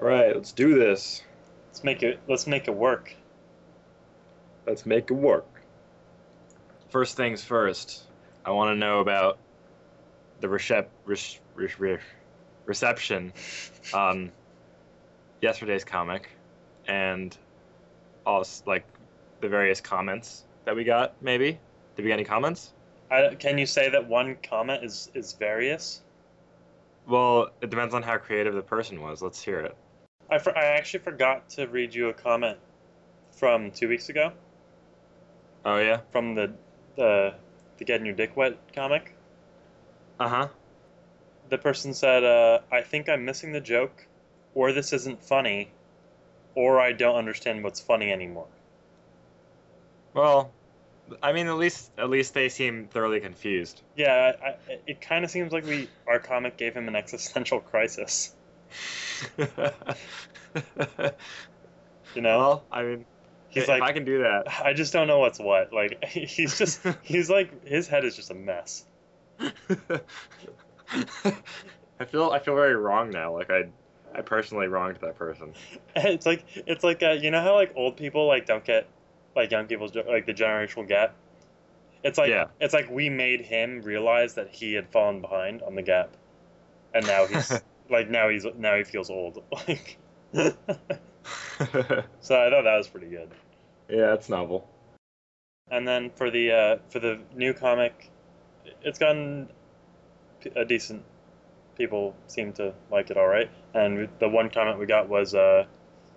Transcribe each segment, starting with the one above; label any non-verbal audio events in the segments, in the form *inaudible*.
All right, let's do this. Let's make it. Let's make it work. Let's make it work. First things first, I want to know about the recep- re- re- re- reception on *laughs* um, yesterday's comic and also like the various comments that we got. Maybe did we get any comments? I, can you say that one comment is is various? Well, it depends on how creative the person was. Let's hear it. I, for, I actually forgot to read you a comment from two weeks ago Oh yeah. from the the the getting your dick wet comic. Uh huh. The person said, uh, "I think I'm missing the joke, or this isn't funny, or I don't understand what's funny anymore." Well, I mean, at least at least they seem thoroughly confused. Yeah, I, I, it kind of seems like we our comic gave him an existential *laughs* crisis. *laughs* You know, well, I mean, he's like, I can do that. *laughs* I just don't know what's what. Like *laughs* he's just he's like his head is just a mess. I feel I feel very wrong now. Like I I personally wronged that person. It's like it's like uh, you know how like old people like don't get like young people's like the generational gap. It's like Yeah. it's like we made him realize that he had fallen behind on the gap, and now he's like now he's now he feels old. *laughs* Like, *laughs* so I thought that was pretty good. yeah, it's novel. And then for the uh, for the new comic, it's gotten a decent. People seem to like it all right. And the one comment we got was uh,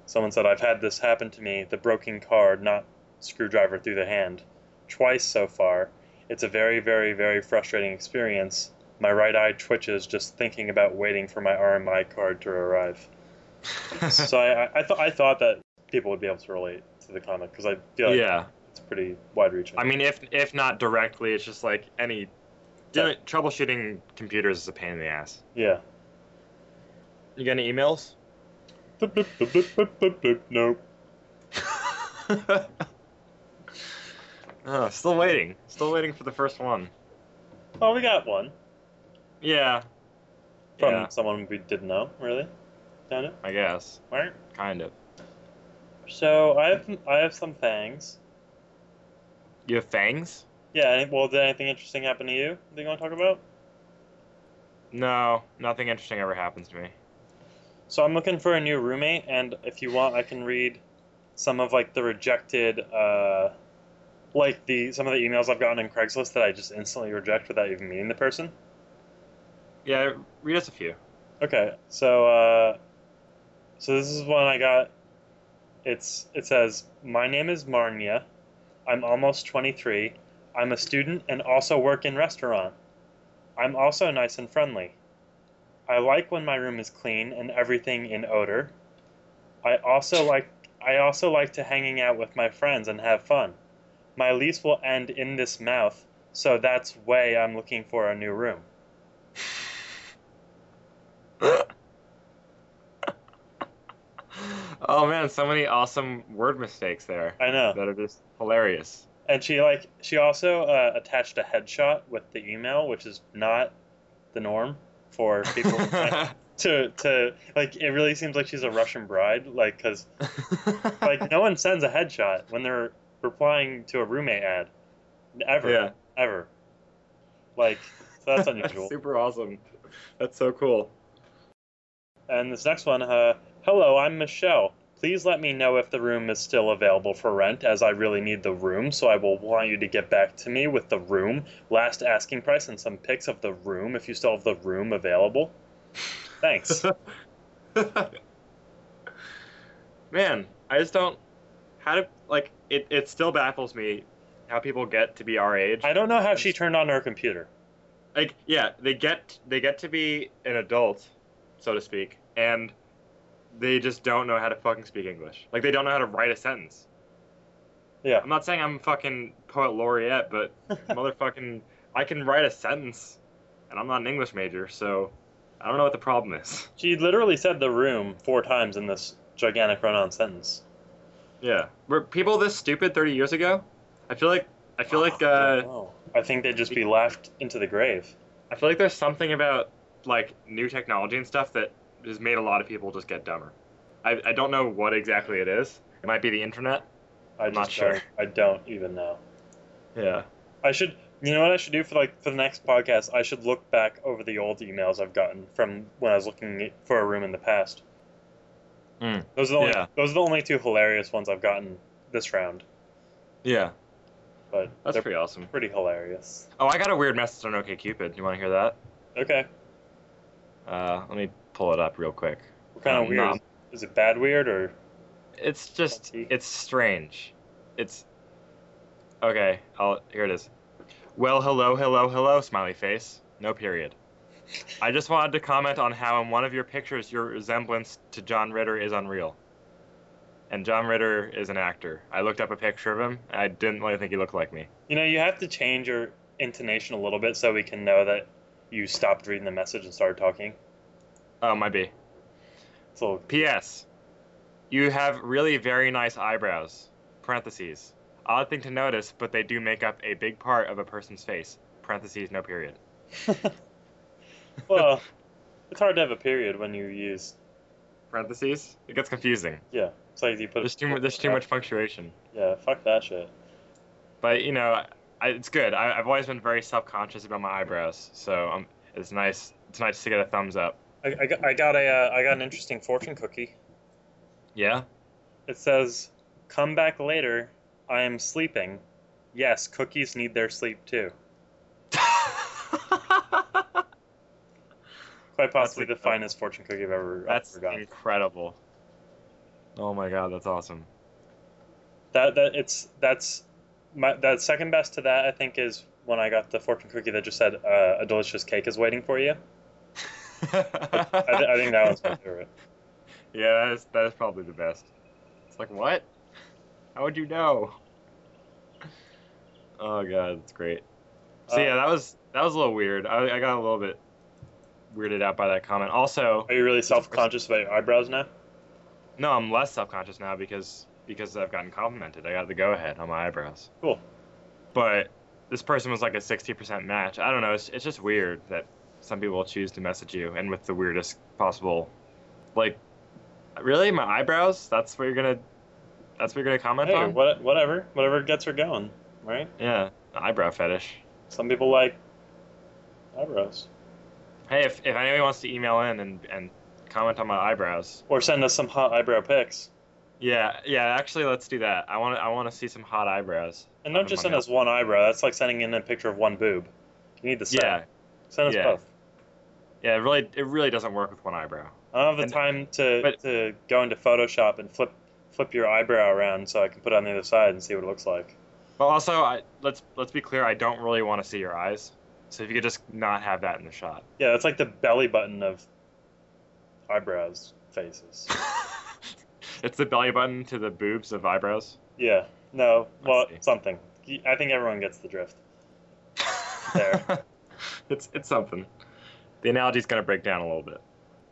someone said, "I've had this happen to me: the broken card, not screwdriver through the hand, twice so far. It's a very, very, very frustrating experience. My right eye twitches just thinking about waiting for my RMA card to arrive." *laughs* so I, I, I thought I thought that people would be able to relate to the comic because I feel like yeah, it's pretty wide-reaching. I mean, if if not directly, it's just like any doing, troubleshooting computers is a pain in the ass. Yeah. You got any emails? Bloop, bloop, bloop. Nope. *laughs* oh, still waiting. Still waiting for the first one. Oh, we got one Yeah. from yeah, someone we didn't know, really. Found it. I guess. Right. Kind of. So I have I have some things. You have fangs? Yeah. Well, did anything interesting happen to you? That you want to talk about? No, nothing interesting ever happens to me. So I'm looking for a new roommate, and if you want, I can read some of like the rejected, uh, like the some of the emails I've gotten in Craigslist that I just instantly reject without even meeting the person. Yeah, read us a few. Okay, so uh, so this is one I got. It's it says my name is Marnia. I'm almost 23. I'm a student and also work in restaurant. I'm also nice and friendly. I like when my room is clean and everything in odor. I also like I also like to hanging out with my friends and have fun. My lease will end in this mouth, so that's why I'm looking for a new room. *laughs* *laughs* oh man, so many awesome word mistakes there I know. that are just hilarious. And she like she also uh, attached a headshot with the email, which is not the norm for people *laughs* to to like. It really seems like she's a Russian bride, like because *laughs* like no one sends a headshot when they're replying to a roommate ad, ever, yeah, ever. Like so that's unusual. super awesome. That's so cool. And this next one, uh, hello, I'm Michelle. Please let me know if the room is still available for rent, as I really need the room, so I will want you to get back to me with the room, last asking price, and some pics of the room if you still have the room available. Thanks. *laughs* Man, I just don't. How do like it? It still baffles me how people get to be our age. I don't know how she turned on her computer. like yeah they get they get to be an adult so to speak and they just don't know how to fucking speak english like they don't know how to write a sentence Yeah. i'm not saying i'm fucking poet laureate but *laughs* motherfucking i can write a sentence and i'm not an english major so i don't know what the problem is She literally said the room four times in this gigantic run-on sentence. yeah were people this stupid 30 years ago i feel like i feel like I uh know. I think they'd just be laughed into the grave. i feel like there's something about like new technology and stuff that has made a lot of people just get dumber I, I don't know what exactly it is. It might be the internet. I I'm just not sure. I don't even know. Yeah. I should. You know what I should do for like for the next podcast? I should look back over the old emails I've gotten from when I was looking for a room in the past. Mm. Those are the only, Yeah. those are the only two hilarious ones I've gotten this round. Yeah. But That's pretty awesome. pretty hilarious. Oh, I got a weird message on OkCupid. Do you want to hear that? Okay, Uh, let me pull it up real quick. what kind of Um, weird? no. Is, it bad weird or? It's just, Funky. it's strange. It's okay. I'll here it is. Well, hello, hello, hello, smiley face. No period. I just wanted to comment on how in one of your pictures your resemblance to John Ritter is unreal. And John Ritter is an actor. I looked up a picture of him. And I didn't really think he looked like me. You know, you have to change your intonation a little bit so we can know that you stopped reading the message and started talking. Oh, might be. So P.S. You have really very nice eyebrows. Parentheses. Odd thing to notice, but they do make up a big part of a person's face. Parentheses, no period. *laughs* well, it's hard to have a period when you use. Parentheses. It gets confusing. Yeah, it's like you put. There's too, there's too much punctuation. Yeah, fuck that shit. But you know, I, it's good. I, I've always been very self-conscious about my eyebrows, so um, it's nice. It's nice to get a thumbs up. I, I got I got a uh, I got an interesting fortune cookie. Yeah. It says, "Come back later. I am sleeping. Yes, cookies need their sleep too." *laughs* Quite possibly the finest fortune cookie I've ever, That's ever gotten. incredible. Oh my god, that's awesome. That that it's that's my that second best to that I think is when I got the fortune cookie that just said uh, a delicious cake is waiting for you. *laughs* I, th- I think that one's my favorite. Yeah, that is that is probably the best. It's like what? How would you know? Oh god, that's great. So Uh, yeah, that was that was a little weird. I, I got a little bit weirded out by that comment. Also, Are you really self conscious about your eyebrows now? no, I'm less self-conscious now because because I've gotten complimented. I got the go-ahead on my eyebrows. Cool. But this person was like a 60% match. I don't know. It's, it's just weird that some people choose to message you and with the weirdest possible, like, really my eyebrows. That's what you're gonna. That's what you're gonna comment Hey, on. what, whatever, whatever gets her going, right? Yeah, eyebrow fetish. Some people like eyebrows. Hey, if, if anybody wants to email in and, and comment on my eyebrows, Or send us some hot eyebrow pics. yeah, yeah, actually, let's do that. I want to I want to see some hot eyebrows. And don't just send us one eyebrow. That's like sending in a picture of one boob. You need the set. Yeah, Send us yeah. both. Yeah, it really it really doesn't work with one eyebrow. I don't have the And- time to, but- to go into Photoshop and flip flip your eyebrow around so I can put it on the other side and see what it looks like. But also, I, let's let's be clear. I don't really want to see your eyes. So if you could just not have that in the shot. Yeah, that's like the belly button of eyebrows faces. *laughs* it's the belly button to the boobs of eyebrows. Yeah. No. Well, something. I think everyone gets the drift. There. *laughs* it's it's something. The analogy's gonna break down a little bit.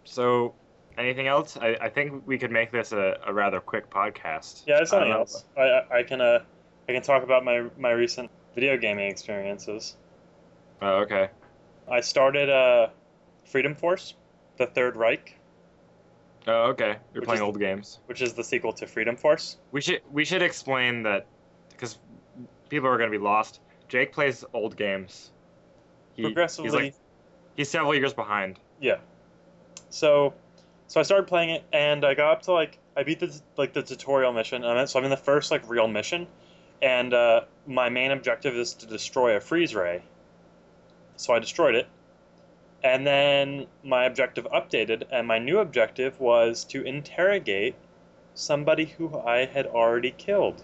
So, anything else? I, I think we could make this a, a rather quick podcast. Yeah, there's I something else. I, I can uh I can talk about my my recent video gaming experiences. Oh, okay. I started uh Freedom Force, the Third Reich, Oh, okay. You're playing is- old games. which is the sequel to Freedom Force. We should we should explain that because people are gonna be lost. Jake plays old games. He, Progressively, He's, like, he's several years behind. yeah. So, so I started playing it, and I got up to like I beat the like the tutorial mission. I'm in, so I'm in the first like real mission, and uh, my main objective is to destroy a freeze ray. So I destroyed it, and then my objective updated, and my new objective was to interrogate somebody who I had already killed.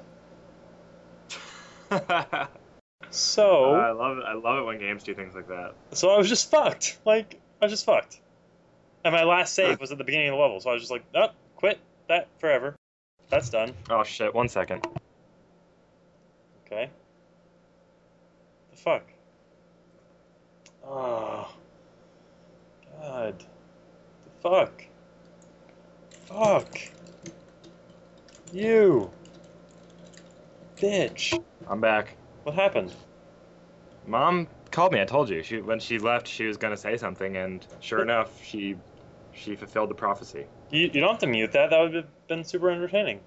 *laughs* So. Uh, I love it. I love it when games do things like that. So I was just fucked. Like I was just fucked. And my last save was at the beginning of the level, so I was just like, oh, quit that forever. That's done. Oh shit! One second. Okay. The fuck. Oh. God. The fuck. Fuck. You. Bitch. I'm back. What happened? Mom called me. I told you. She when she left, she was gonna say something, and sure *laughs* enough, she She fulfilled the prophecy. You, you don't have to mute that. That would have been super entertaining.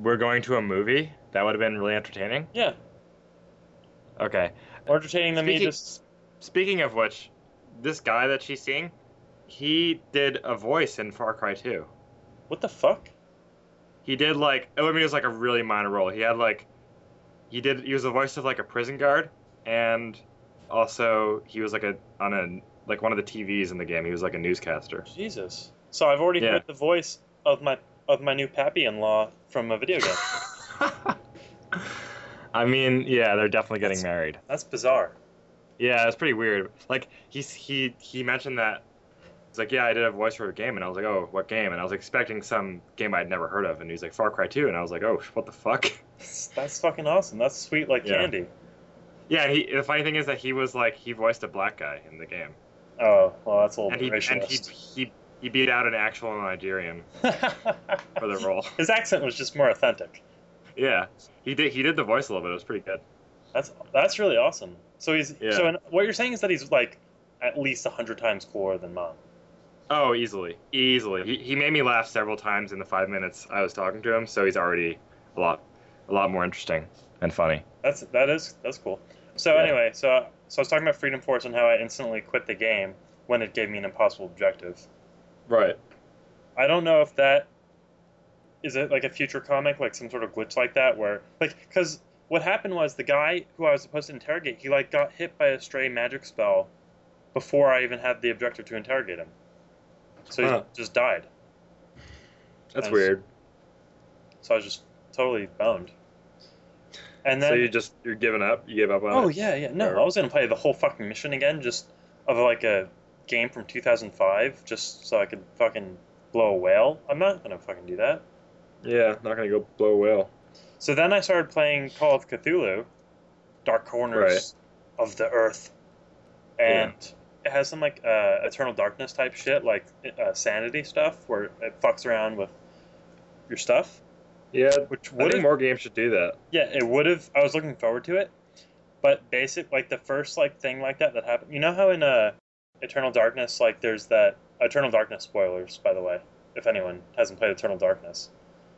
We're going to a movie. That would have been really entertaining. Yeah. Okay. More entertaining than me just. Speaking of which, this guy that she's seeing, he did a voice in Far Cry 2. What the fuck? He did like I mean it was like a really minor role. He had like he did he was the voice of like a prison guard and also he was like a on a like one of the TVs in the game. He was like a newscaster. Jesus. So I've already Yeah. heard the voice of my of my new pappy-in-law from a video game. *laughs* I mean, yeah, they're definitely getting married. That's bizarre. Yeah, it's pretty weird. Like he's he he mentioned that he's like, yeah, I did a voice for a game, and I was like, oh, what game? And I was expecting some game I'd never heard of, and he's like, Far Cry 2, and I was like, oh, what the fuck? *laughs* That's, fucking awesome. That's sweet like Yeah. candy. Yeah, and he the funny thing is that he was like he voiced a black guy in the game, Oh, well, that's a little and he bit and he racist. he he beat out an actual Nigerian *laughs* for the role. His accent was just more authentic. Yeah, he did he did the voice a little bit. It was pretty good. That's that's really awesome. So he's Yeah. so in, what you're saying is that he's like at least a hundred times cooler than mom. Oh, easily, easily. He, he made me laugh several times in the five minutes I was talking to him, so he's already a lot a lot more interesting and funny. That's that is that's cool. So Yeah. anyway, so so I was talking about Freedom Force and how I instantly quit the game when it gave me an impossible objective. Right. I don't know if that is it like a future comic, like some sort of glitch like that, where like because what happened was the guy who I was supposed to interrogate, he like got hit by a stray magic spell before I even had the objective to interrogate him, so he Huh. just died. That's weird. So I was just totally boned. And then so you just you're giving up? You gave up on Oh it? yeah, yeah. No, Or- I was gonna play the whole fucking mission again, just of like a game from 2005, just so I could fucking blow a whale. I'm not gonna fucking do that. Yeah, not gonna go blow a whale. So then I started playing Call of Cthulhu, Dark Corners of the Earth, and it has some like uh, Eternal Darkness type shit, like uh, sanity stuff, where it fucks around with your stuff. Yeah, Which I think more games should do that. yeah, it would have. I was looking forward to it, but basic like the first like thing like that that happened. You know how in uh, Eternal Darkness, like there's that Eternal Darkness spoilers, by the way, if anyone hasn't played Eternal Darkness.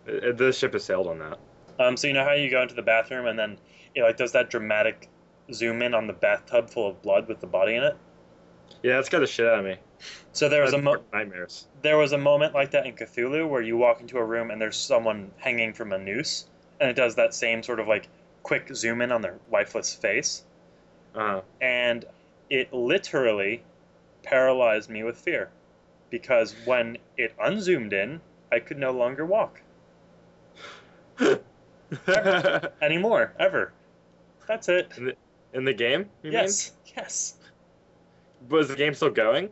It, it- the ship has sailed on that. Um, so you know how you go into the bathroom and then it like does that dramatic zoom in on the bathtub full of blood with the body in it. Yeah, that scared the shit out of me. So there was a mo- nightmares. there was a moment like that in Cthulhu where you walk into a room and there's someone hanging from a noose, and it does that same sort of like quick zoom in on their lifeless face, Uh, and it literally paralyzed me with fear, because when it unzoomed in, I could no longer walk *laughs* ever. anymore ever. That's it. in the game, you yes, yes. mean? Was the game still going?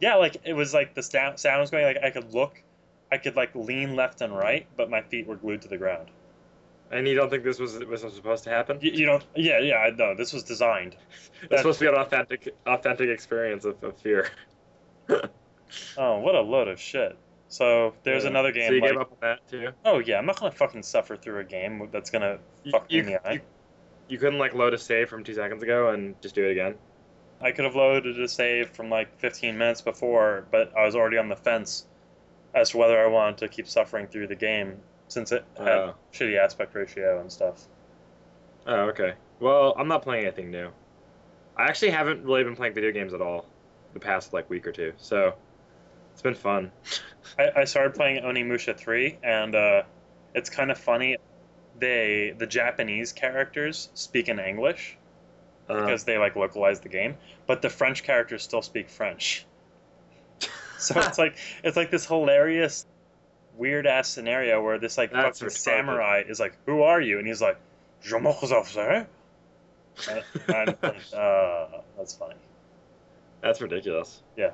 Yeah, like it was like the sound, sound was going. Like I could look, I could like lean left and right, but my feet were glued to the ground. And you don't think this was was supposed to happen? You, you don't. Yeah, yeah. I know this was designed. *laughs* It's supposed to be an authentic authentic experience of, of fear. *laughs* Oh, what a load of shit. So there's Yeah. another game. So you like, gave up on that too? Oh yeah, I'm not gonna fucking suffer through a game that's gonna You, fuck me you, in the eye. you, you couldn't like load a save from two seconds ago and just do it again. I could have loaded a save from like 15 minutes before, but I was already on the fence as to whether I wanted to keep suffering through the game since it had Oh. shitty aspect ratio and stuff. Oh, okay. Well, I'm not playing anything new. I actually haven't really been playing video games at all the past like week or two, so it's been fun. *laughs* I, I started playing Onimusha 3, and uh, it's kind of funny. They the Japanese characters speak in English because they like localize the game, but the French characters still speak French. *laughs* So it's like it's like this hilarious, weird ass scenario where this like That's fucking retarded. samurai is like, "Who are you?" and he's like, "Je m'appelle." And I'm uh, that's funny. That's ridiculous. Yeah.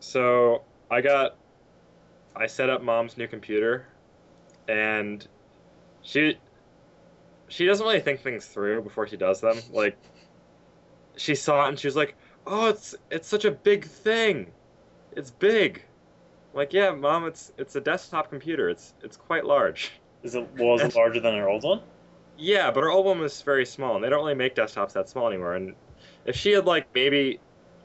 So I got, I set up mom's new computer, and she, she doesn't really think things through before she does them. Like, she saw it and she was like, "Oh, it's it's such a big thing, it's big." Like, yeah, mom, it's it's a desktop computer. It's it's quite large. Is it was it *laughs* larger than her old one? Yeah, but her old one was very small, and they don't really make desktops that small anymore. And if she had like maybe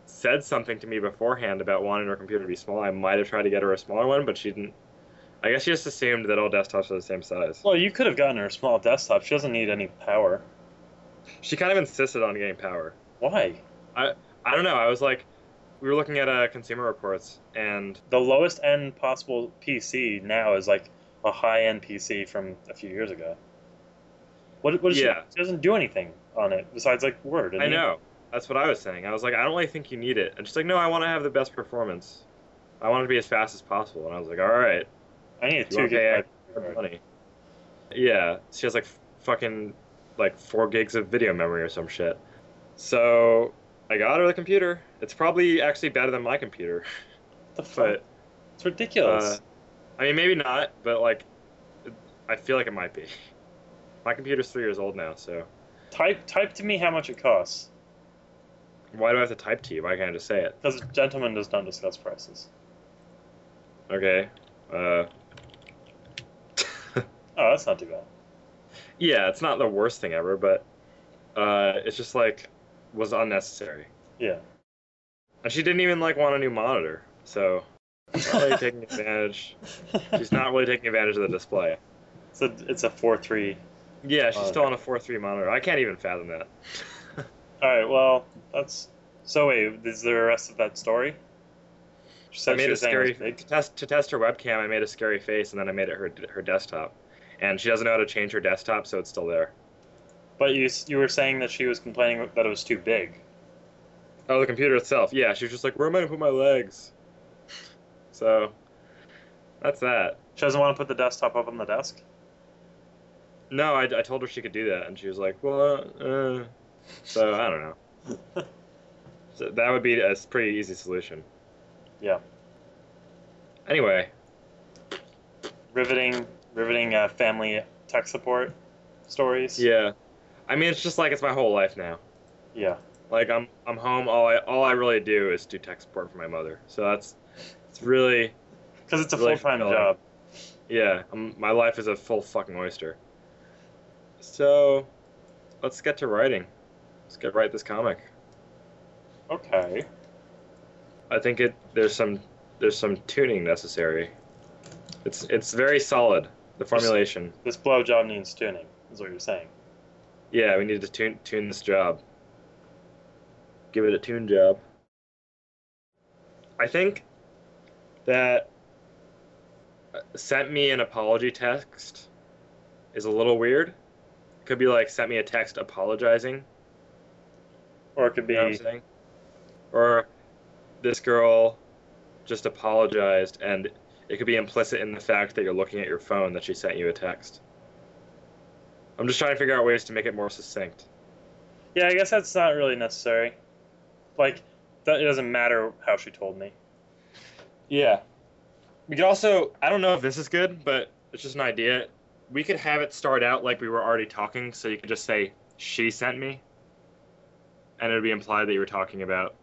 said something to me beforehand about wanting her computer to be small, I might have tried to get her a smaller one, but she didn't. I guess she just assumed that all desktops are the same size. Well, you could have gotten her a small desktop. She doesn't need any power. She kind of insisted on getting power. Why? I I don't know. I was like, we were looking at uh, Consumer Reports, and The lowest end possible PC now is like a high end PC from a few years ago. What, what is Yeah. she, she doesn't do anything on it besides like Word. I know that's what I was saying. I was like, I don't really think you need it. And she's like, No, I want to have the best performance. I want it to be as fast as possible. And I was like, All right, I need a two want to pay gigabyte. extra card. money? Yeah, she has like f- fucking like four gigs of video memory or some shit. So I got her the computer. It's probably actually better than my computer, *laughs* What the fuck? but it's ridiculous. uh, I mean maybe not, but like it- I feel like it might be. *laughs* My computer's three years old now, so type type to me how much it costs. why do I have to type to you? Why can't I just say it? Because gentleman does not discuss prices. Okay. Uh, Oh, that's not too bad. yeah, it's not the worst thing ever, but uh, it's just like was unnecessary. Yeah. And she didn't even like want a new monitor, so not really taking *laughs* advantage. She's not really taking advantage of the display. It's a it's a four three. Yeah, she's Oh, still on a four three monitor. I can't even fathom that. *laughs* All right. Well, that's. So wait, is there a rest of that story? She I said she made a was saying it was scary to test to test her webcam. I made a scary face, and then I made it her her desktop. And she doesn't know how to change her desktop, so it's still there. But you you were saying that she was complaining that it was too big. Oh, the computer itself. Yeah, she was just like, "Where am I gonna put my legs?" So that's that. She doesn't want to put the desktop up on the desk. No, I, I told her she could do that, and she was like, "Well, uh," so I don't know. *laughs* So that would be a pretty easy solution. Yeah. Anyway, Riveting, riveting uh, family tech support stories. yeah, I mean, it's just like it's my whole life now. Yeah. Like I'm I'm home. All I all I really do is do tech support for my mother. So that's it's really Because it's a Really full time job. yeah. Um, my life is a full fucking oyster. So let's get to writing. Let's get write this comic. Okay. I think it there's some there's some tuning necessary. It's it's very solid. The formulation. This blowjob needs tuning. Is what you're saying. Yeah, we need to tune tune this job. Give it a tune job. I think that uh, sent me an apology text is a little weird. Could be like sent me a text apologizing. Or it could be. You know what I'm saying? Or this girl just apologized, and it could be implicit in the fact that you're looking at your phone that she sent you a text. I'm just trying to figure out ways to make it more succinct. Yeah, I guess that's not really necessary. Like, that it doesn't matter how she told me. Yeah. We could also, I don't know if this is good, but it's just an idea. We could have it start out like we were already talking, so you could just say, she sent me. And it would be implied that you were talking about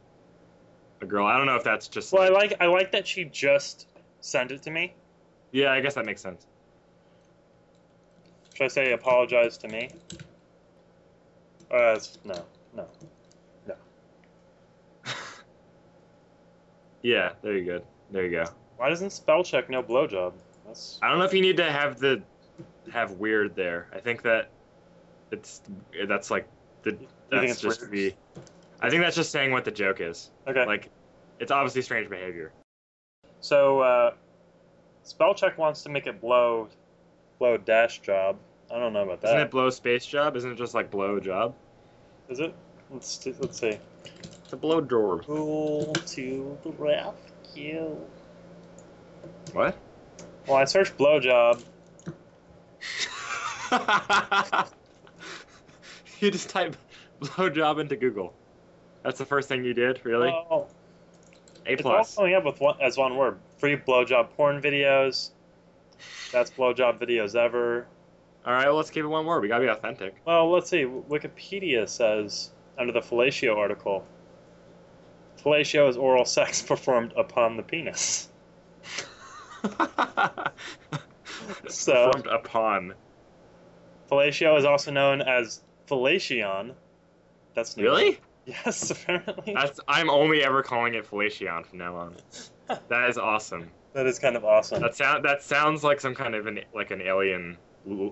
a girl. I don't know if that's just. Well, I like I like that she just sent it to me. yeah, I guess that makes sense. Should I say apologize to me? Uh, it's- no, no. *laughs* yeah, there you go. There you go. Why doesn't spell check no blowjob? That's I don't know if you need to have the have weird there. I think that it's that's like the that's just weird? the. I think that's just saying what the joke is. okay. Like, it's obviously strange behavior. So uh, spell check wants to make it blow, blow dash job. I don't know about that. Isn't it blow space job? Isn't it just like blow job? Is it? Let's let's see. It's a blow job. Tool to the rescue. What? Well, I searched blowjob. *laughs* you just type blow job into Google. That's the first thing you did, really? Oh, A it's all plus. coming up with one as one word. Free blowjob porn videos. That's blowjob videos ever. All right, well, let's keep it one word. We gotta be authentic. Well, let's see. Wikipedia says under the fellatio article, fellatio is oral sex *laughs* performed upon the penis. *laughs* So- Performed upon. Fellatio is also known as fellation. That's new. Really? Yes, *laughs* apparently. That's I'm only ever calling it Fellasheon from now on. *laughs* That is awesome. that is kind of awesome. That sound that sounds like some kind of an like an alien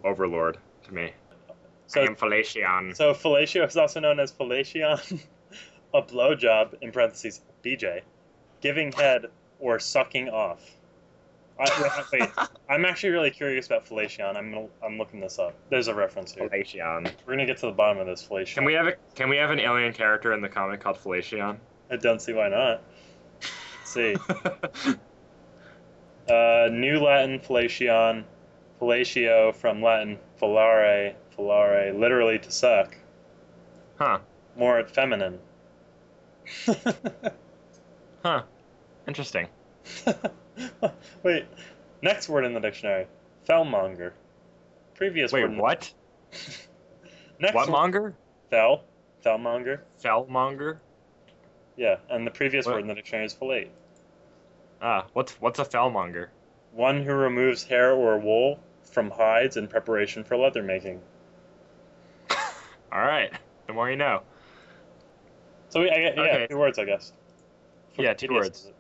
overlord to me. I so, am Fellasheon. so fellatio is also known as fellation, *laughs* a blowjob in parentheses BJ, giving head or sucking off. I, wait, I'm actually really curious about fellatio. I'm I'm looking this up. There's a reference here. Fellation. We're gonna get to the bottom of this fellatio. Can we have a can we have an alien character in the comic called Fellasheon? I don't see why not. Let's see. *laughs* Uh, New Latin fellatio, fellatio from Latin fellare, fellare, literally to suck. huh. More at feminine. *laughs* Huh. Interesting. *laughs* Wait, next word in the dictionary: fellmonger. Previous Wait, word. the- what? *laughs* Next What word- monger? Fell. Fellmonger. Fellmonger? Yeah, and the previous What? word in the dictionary is fillet. Ah, what's what's a fellmonger? One who removes hair or wool from hides in preparation for leather making. *laughs* All right. The more you know. So we, I, yeah, Okay. two words, I guess. Yeah, two words.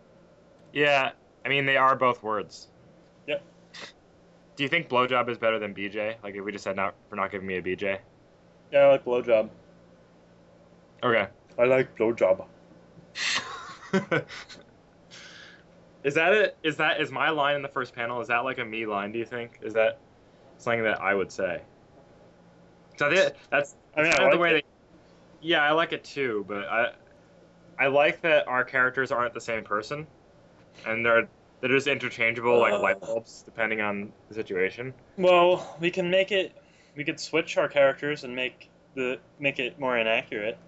Yeah, I mean they are both words. Yep. Do you think blowjob is better than BJ? Like if we just said not for not giving me a BJ? Yeah, I like blowjob. Okay. I like blowjob. *laughs* is that it? Is that is my line in the first panel? Is that like a me line? Do you think? Is that something that I would say? So think that's I mean, I kind of the way they. Yeah, I like it too, but I, I like that our characters aren't the same person, and they're they're just interchangeable like Uh. light bulbs depending on the situation. Well, we can make it. We could switch our characters and make the make it more inaccurate.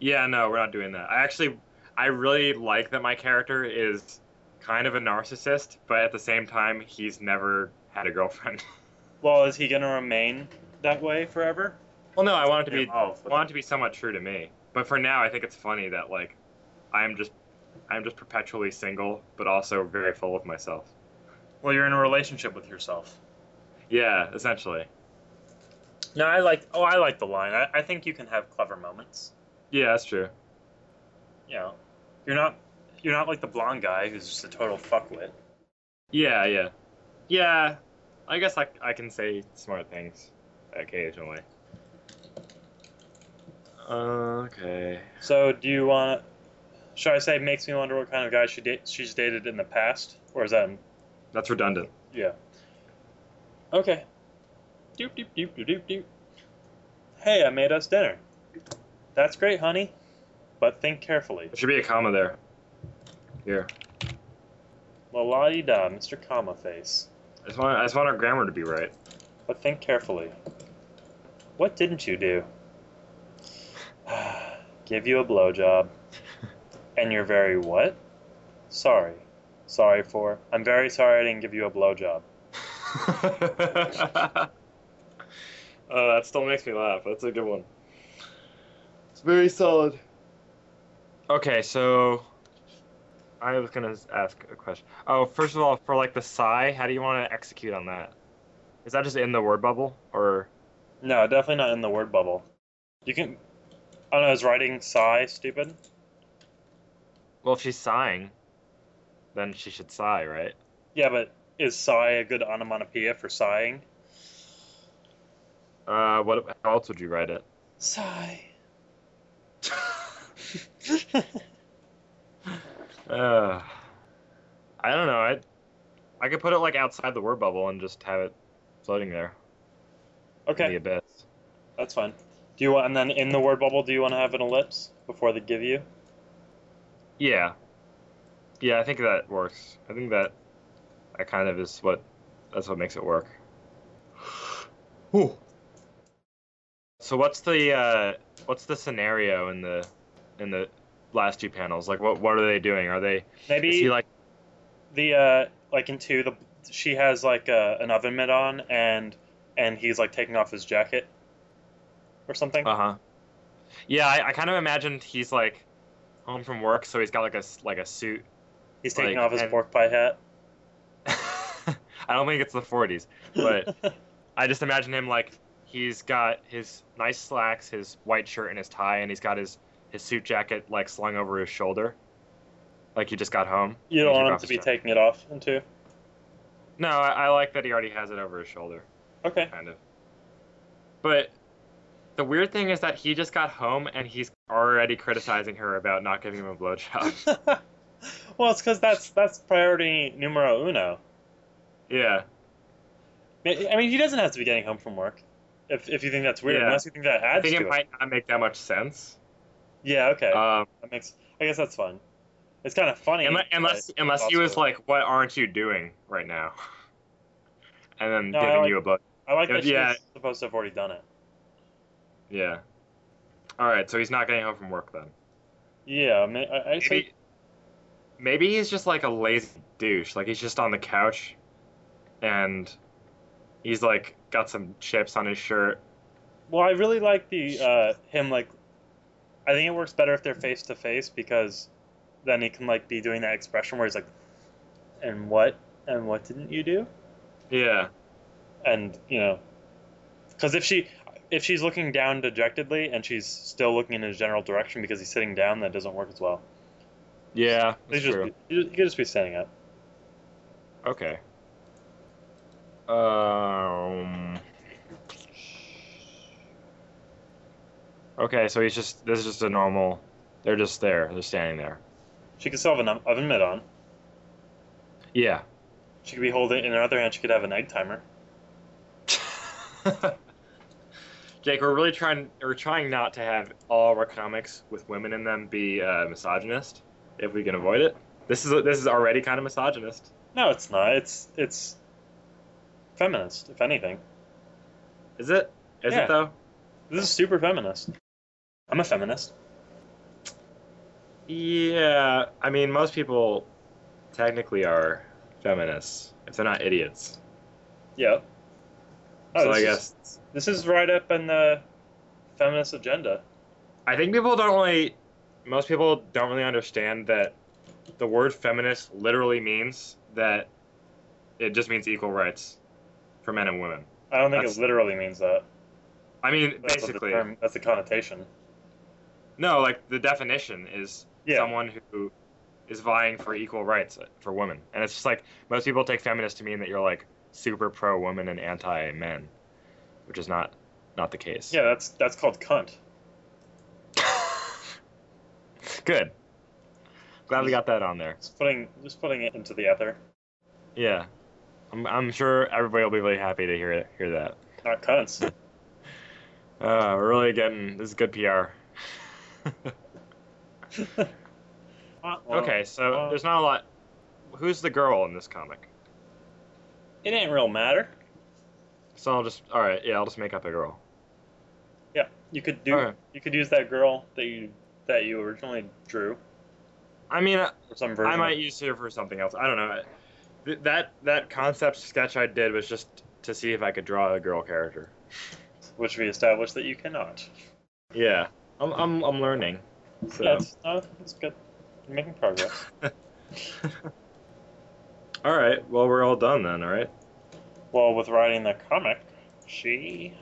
Yeah, no, we're not doing that. I actually, I really like that my character is kind of a narcissist, but at the same time, he's never had a girlfriend. *laughs* Well, is he gonna remain that way forever? well, no, I want it to be, Oh, I want it to be somewhat true to me. But for now, I think it's funny that like, I'm just, I'm just perpetually single, but also very full of myself. well, you're in a relationship with yourself. Yeah, essentially. No, I like. Oh, I like the line. I, I think you can have clever moments. Yeah, that's true. You know, you're not. You're not like the blonde guy who's just a total fuckwit. Yeah, yeah, yeah. I guess I, I can say smart things occasionally. Uh, okay. So, do you want? Should I say makes me wonder what kind of guy she date she's dated in the past, or is that? That's redundant. Yeah. Okay. Doop doop doop doop doop doop. Hey, I made us dinner. That's great, honey. But think carefully. There should be a comma there. Here. La la di da, Mr. Comma Face. I just want I just want our grammar to be right. But think carefully. What didn't you do? *sighs* Give you a blowjob. And you're very what? Sorry. Sorry for. I'm very sorry I didn't give you a blowjob. uh, *laughs* that still makes me laugh. That's a good one. It's very solid. Okay, so I was gonna ask a question. Oh, first of all, for like the sigh, how do you want to execute on that? Is that just in the word bubble, or No, definitely not in the word bubble. You can. I don't know, is writing sigh stupid? Well, if she's sighing, then she should sigh, right? Yeah, but is sigh a good onomatopoeia for sighing? Uh, what? How else would you write it? Sigh. *laughs* Uh, I don't know. I I could put it like outside the word bubble and just have it floating there Okay. in the abyss. that's fine. Do you want, and then in the word bubble, do you want to have an ellipse before they give you? Yeah. Yeah, I think that works. I think that that kind of is what that's what makes it work. Ooh. So what's the uh what's the scenario in the in the last two panels? Like what what are they doing? Are they Maybe is he like the uh, like in two, the she has like uh, an oven mitt on, and and he's like taking off his jacket or something. uh-huh. Yeah, I, I kind of imagined he's like home from work, so he's got like a like a suit. he's taking like, off his and- pork pie hat. *laughs* I don't think it's the 40s, but *laughs* I just imagine him like he's got his nice slacks, his white shirt, and his tie, and he's got his his suit jacket like slung over his shoulder, like he just got home. You don't want him to be jacket. taking it off into. No, I, I like that he already has it over his shoulder, Okay. kind of. But the weird thing is that he just got home and he's already criticizing her about not giving him a blowjob. *laughs* well, it's because that's that's priority numero uno. yeah. I mean, he doesn't have to be getting home from work. If, if you think that's weird, Yeah. unless you think that adds. I think to it it. might not make that much sense. Yeah. Okay. Um, that makes. I guess that's fun. It's kind of funny. unless unless, unless he was like, "What aren't you doing right now?" *laughs* and then No, giving like- you a blow. I like that yeah. she's supposed to have already done it. Yeah. All right, so he's not getting home from work then. Yeah. I, mean, I, say Maybe, maybe he's just like a lazy douche. Like he's just on the couch, and he's like got some chips on his shirt. Well, I really like the uh, him like. I think it works better if they're face to face because then he can like be doing that expression where he's like, "And what? And what didn't you do?" Yeah. And you know, because if she if she's looking down dejectedly and she's still looking in his general direction because he's sitting down, that doesn't work as well. Yeah. He That's just true. be, he could just be standing up. Okay. Um. Okay, so he's just this is just a normal. They're just there. They're standing there. She could still have an oven mitt on. Yeah. She could be holding in her other hand. She could have an egg timer. *laughs* Jake, we're really trying. We're trying not to have all of our comics with women in them be uh, misogynist, if we can avoid it. This is this is already kind of misogynist. No, it's not. It's it's feminist, if anything. Is it? Is Yeah. it though? This is super feminist. I'm a feminist. Yeah. I mean, most people technically are feminists if they're not idiots. Yep. Oh, so this I is- guess this is right up in the feminist agenda. I think people don't really. Most people don't really understand that the word feminist literally means that it just means equal rights for men and women. I don't think That's- it literally means that. I mean, That's what the basically, term- that's the connotation. no. Like the definition is Yeah. someone who is vying for equal rights for women, and it's just like most people take feminist to mean that you're like super pro woman and anti men, which is not not the case. Yeah, that's that's called cunt. *laughs* Good. Glad we got that on there. Just putting just putting it into the ether. Yeah. I'm, I'm sure everybody will be really happy to hear it, hear that. Not cunts. *laughs* Uh, we're really getting this is good PR. *laughs* Okay, so there's not a lot. Who's the girl in this comic? It ain't real matter. So I'll just all right. Yeah, I'll just make up a girl. Yeah, you could do. Okay. You could use that girl that you that you originally drew I mean, uh, I, some. I might use her for something else. I don't know. That that concept sketch I did was just to see if I could draw a girl character. which we established that you cannot. Yeah, I'm I'm, I'm learning. So. That's no, that's good. You're making progress. *laughs* all right. Well, we're all done then. All right. well, with writing the comic, she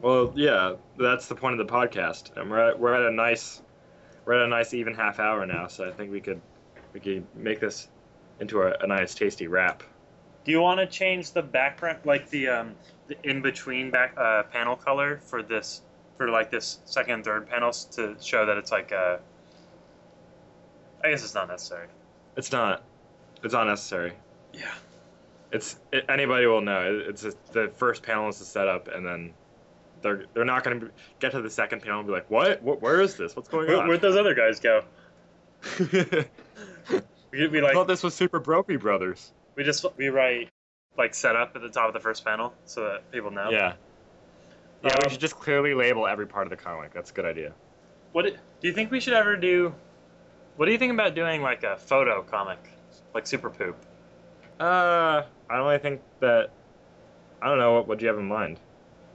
Well, yeah, that's the point of the podcast, and we're at, we're at a nice we're at a nice even half hour now, so I think we could we could make this into a, a nice tasty wrap. Do you want to change the background, like the um, the in between back uh, panel color for this, for like this second and third panels to show that it's like uh, I guess it's not necessary. It's not it's unnecessary. Yeah. It's it, anybody will know. It- It's just, the first panel is the setup, and then they're they're not going to get to the second panel and be like, what? what where is this? What's going Where, on? where'd those other guys go? *laughs* We be I thought this was Super Brophy Brothers. we just we write like setup at the top of the first panel so that people know. Yeah. Yeah, Um, we should just clearly label every part of the comic. That's a good idea. What do you think we should ever do? What do you think about doing like a photo comic, like Super Poop? Uh, I don't really think that. I don't know what what you have in mind.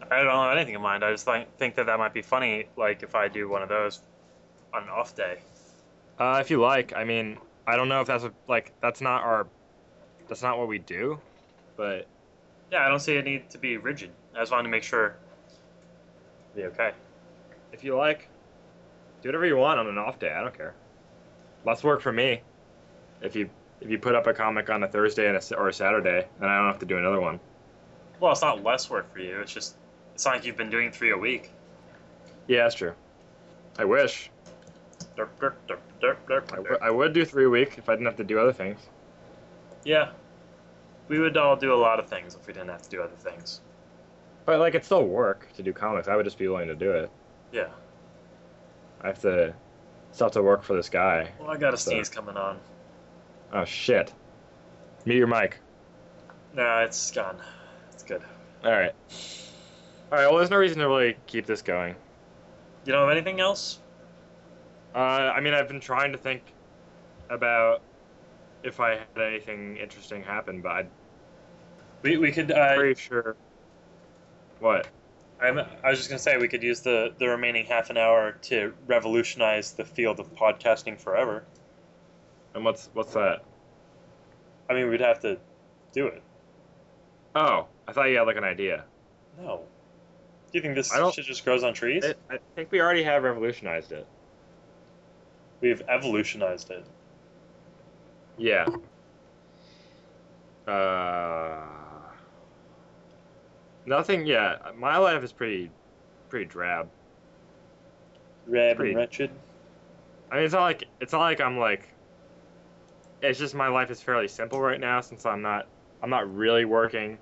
I don't have anything in mind. I just think think that that might be funny, like if I do one of those on an off day. Uh, if you like, I mean, I don't know if that's a, like that's not our, that's not what we do, but Yeah, I don't see a need to be rigid. I just wanted to make sure. Be okay. if you like, Do whatever you want on an off day. I don't care. Less work for me. If you if you put up a comic on a Thursday and a, or a Saturday, then I don't have to do another one. Well, it's not less work for you. It's just it's not like you've been doing three a week. Yeah, that's true. I wish. Derp, derp, derp, derp, derp, I, w- I would do three a week if I didn't have to do other things. Yeah. We would all do a lot of things if we didn't have to do other things. But like, it's still work to do comics. I would just be willing to do it. Yeah. I have to still have to work for this guy. Well, I got a So- sneeze coming on. Oh shit. Mute your mic. No, it's gone. It's good. All right. All right. Well, there's no reason to really keep this going. You don't have anything else? Uh, I mean, I've been trying to think about if I had anything interesting happen, but I'm We, we could. Uh, pretty sure. What? I'm, I was just gonna say we could use the the remaining half an hour to revolutionize the field of podcasting forever. And what's what's that? I mean, we'd have to do it. Oh, I thought you had like an idea. No. Do you think this I don't- shit just grows on trees? It, I think we already have revolutionized it. We've evolutionized it. Yeah. Uh. Nothing. Yeah, my life is pretty, pretty drab. Rab Pretty- and wretched. I mean, it's not like it's not like I'm like. It's just my life is fairly simple right now since I'm not I'm not really working,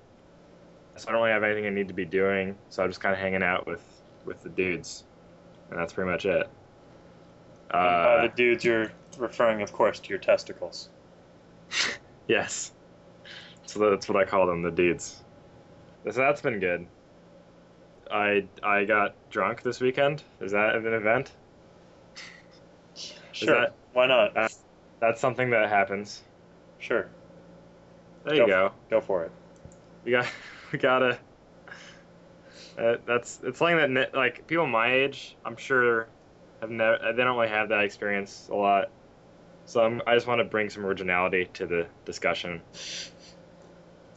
so I don't really have anything I need to be doing. So I'm just kind of hanging out with with the dudes, and that's pretty much it. Uh, Uh, the dudes you're referring, of course, to your testicles. *laughs* yes. So that's what I call them, the dudes. So that's been good. I I got drunk this weekend. Is that an event? Sure. that- Why not? Uh, That's something that happens. sure. There you Go. go. Go for it. we got *laughs* we gotta uh, that's it's something that like people my age i'm sure have never they don't really have that experience a lot so I'm, i just want to bring some originality to the discussion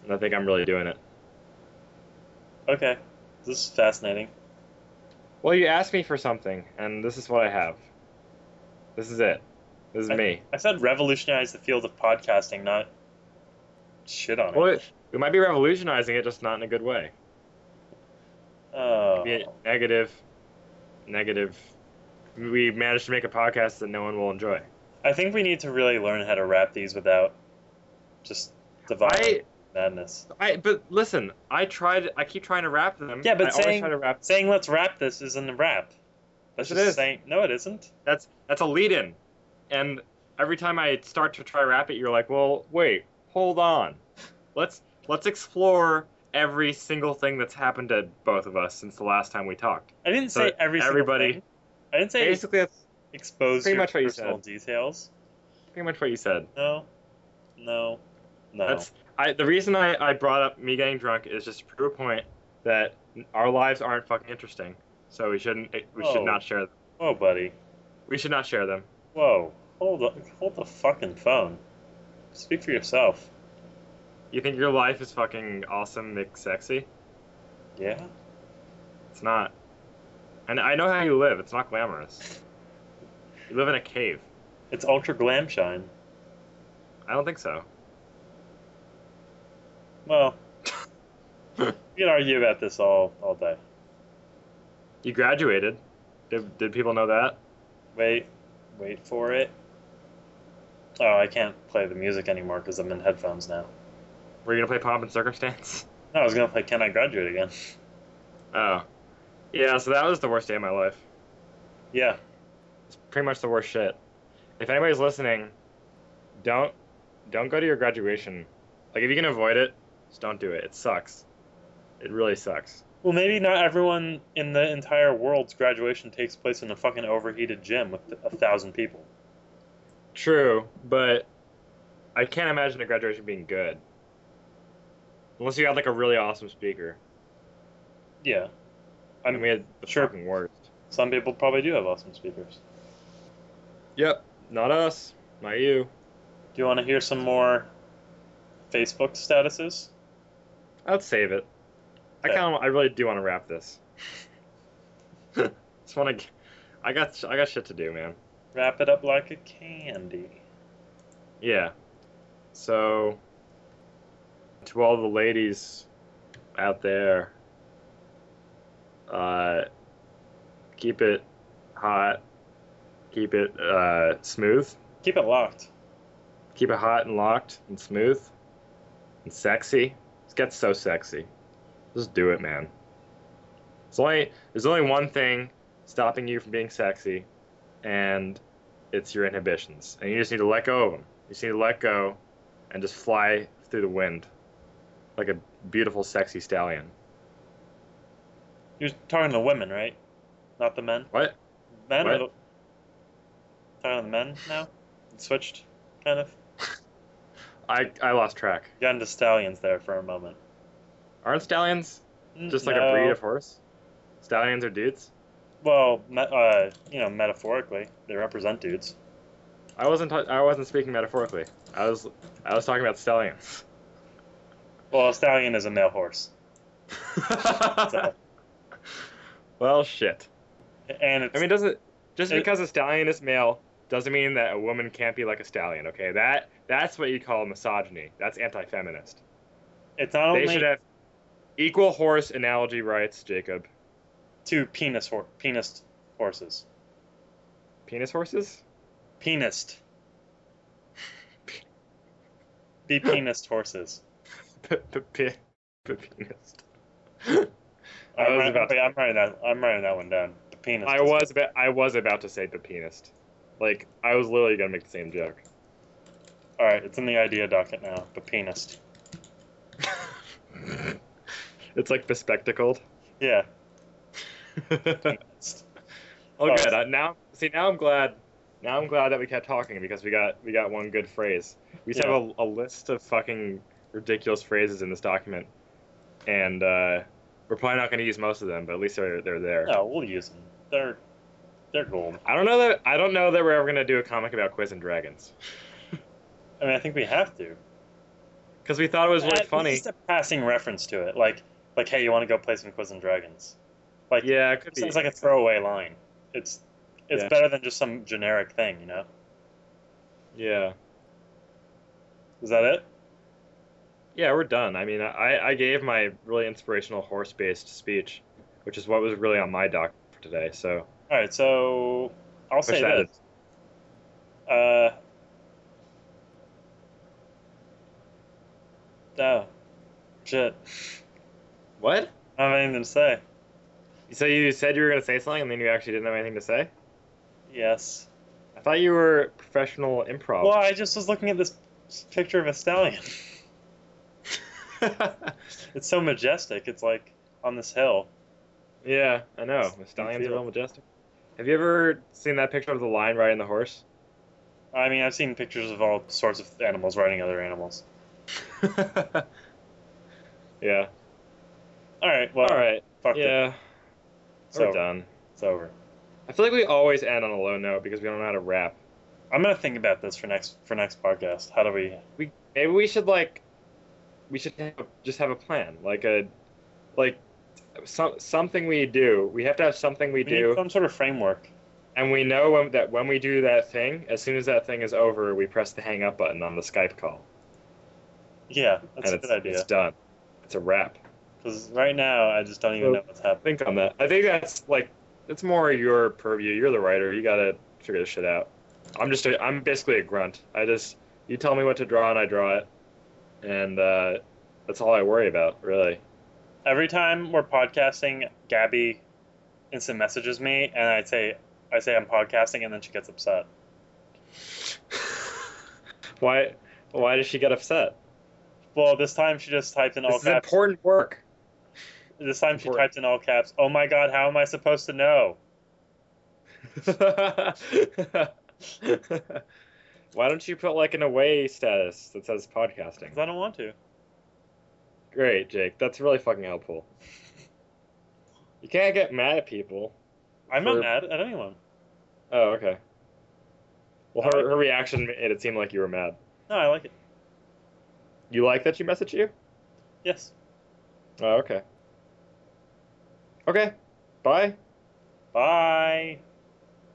and i think i'm really doing it Okay. This is fascinating. well you asked me for something and this is what i have this is it this is I- me I said revolutionize the field of podcasting, not shit on well it. we might be revolutionizing it just not in a good way Oh. Negative negative we managed to make a podcast that no one will enjoy I think we need to really learn how to wrap these without just divine madness. I but listen, I tried. I keep trying to wrap them. Yeah, but I saying- try to wrap. Saying let's wrap this isn't a wrap. That's Yes, just is. saying no, it isn't. That's that's a lead-in, and every time I start to try wrap it, you're like, well, wait, hold on, let's let's explore every single thing that's happened to both of us since the last time we talked. I didn't So say every single everybody- thing. I didn't say Basically, that's expose pretty much what you said. details. pretty much what you said. No, no, no. That's I. The reason I I brought up me getting drunk is just to prove a point that our lives aren't fucking interesting. So we shouldn't. We Oh. should not share. them. Whoa, buddy. We should not share them. Whoa. Hold the hold the fucking phone. Speak for yourself. You think your life is fucking awesome, mixed sexy? Yeah. It's not. And I know how you live. It's not glamorous. You live in a cave. It's ultra glam shine. I don't think so. Well, *laughs* we can argue about this all all day. You graduated. Did, did people know that? Wait, wait for it. Oh, I can't play the music anymore because I'm in headphones now. Were you gonna play Pomp and Circumstance? *laughs* No, I was gonna play Can I Graduate again? Oh. Yeah, so that was the worst day of my life. Yeah. It's pretty much the worst shit. If anybody's listening, don't don't go to your graduation. Like if you can avoid it, just don't do it. It sucks. It really sucks. Well, maybe not everyone in the entire world's graduation takes place in a fucking overheated gym with a thousand people. True, but I can't imagine a graduation being good. Unless you had like a really awesome speaker. Yeah. I mean, we had the Sure. fucking worst. Some people probably do have awesome speakers. Yep. Not us. Not you. Do you want to hear some more Facebook statuses? I'd save it. I kind of, I really do want to wrap this. *laughs* Just want to, I got I got shit to do, man. Wrap it up like a candy. Yeah. So, to all the ladies out there, uh, keep it hot, keep it uh, smooth, Keep it locked. keep it hot and locked and smooth and sexy. It gets so sexy. Just do it, man. It's only there's only one thing stopping you from being sexy, and it's your inhibitions. And you just need to let go of them. You just need to let go, and just fly through the wind, like a beautiful, sexy stallion. You're talking to women, right? Not the men. What? Men. What? Or the... Talking to the men now. It switched, kind of. I I lost track. Got into stallions there for a moment. Aren't stallions Mm, just like no. a breed of horse? Stallions are dudes. Well, me- uh, you know, metaphorically, they represent dudes. I wasn't. ta- I wasn't speaking metaphorically. I was. I was talking about stallions. Well, a stallion is a male horse, *laughs* So- well, shit. and it's I mean, does it just It- because a stallion is male doesn't mean that a woman can't be like a stallion? Okay, that that's what you call misogyny. That's anti-feminist. it's not They only should have equal horse analogy rights, Jacob. Two penis hor- penis horses. Penis horses? Penist. *laughs* Be penis horses. P- p- p- p- Penis. I'm, was about to- I'm writing that. I'm writing that one down. The penis. I was about. I was about to say the penis. Like I was literally gonna make the same joke. All right, it's in the idea docket now. The penis. *laughs* it's like bespectacled. Yeah. *laughs* oh, good. Uh, now, see, now I'm glad. Now I'm glad that we kept talking because we got we got one good phrase. We just Yeah. have a, a list of fucking ridiculous phrases in this document, and uh, we're probably not going to use most of them, but at least they're they're there. No, we'll use them. They're they're cool. I don't know that I don't know that we're ever going to do a comic about Quiz and Dragons *laughs* I mean, I think we have to. because we thought it was really Uh, funny. Just a passing reference to it, like like, hey, you want to go play some Quiz and Dragons? Like, Yeah, it could it be. sounds like a throwaway line. It's it's Yeah. better than just some generic thing, you know? Yeah. Is that it? Yeah, we're done. I mean, I, I gave my really inspirational horse based speech, which is what was really on my doc for today. So, All right, so I'll say that this. Uh, oh, shit. what? I don't have anything to say. So you said you were going to say something and then you actually didn't have anything to say? Yes. I thought you were professional improv. Well, I just was looking at this picture of a stallion. *laughs* It's so majestic. It's like on this hill. yeah, I know. The stallions are real majestic. Have you ever seen that picture of the lion riding the horse? I mean, I've seen pictures of all sorts of animals riding other animals. *laughs* yeah. All right. Well, All right. Fuck it. It's We're over. done. It's over. I feel like we always end on a low note because we don't know how to wrap. I'm gonna think about this for next for next podcast. How do we? we maybe we should like we should have, just have a plan like a like some something we do we have to have something we We need do some sort of framework. and we know when, that when we do that thing as soon as that thing is over we press the hang up button on the skype call Yeah, that's and a good idea. it's done it's a wrap Because right now, I just don't even So- know what's happening. think on that. I think that's like it's more your purview. You're the writer. You gotta figure this shit out. I'm just a, i'm basically a grunt. I just you tell me what to draw and i draw it. And uh, that's all i worry about really. Every time we're podcasting, Gabby instant messages me, and I say, I say I'm podcasting, and then she gets upset. *laughs* why why does she get upset? Well, this time she just typed in all this is caps. important work This time she typed in all caps. Oh my God, how am I supposed to know? *laughs* why don't you put like an away status that says podcasting Because I don't want to. great jake that's really fucking helpful you can't get mad at people I'm not mad at anyone. oh okay well her, like- her reaction made it seem like you were mad No, I like it. you like that she messaged you Yes. oh okay okay bye Bye.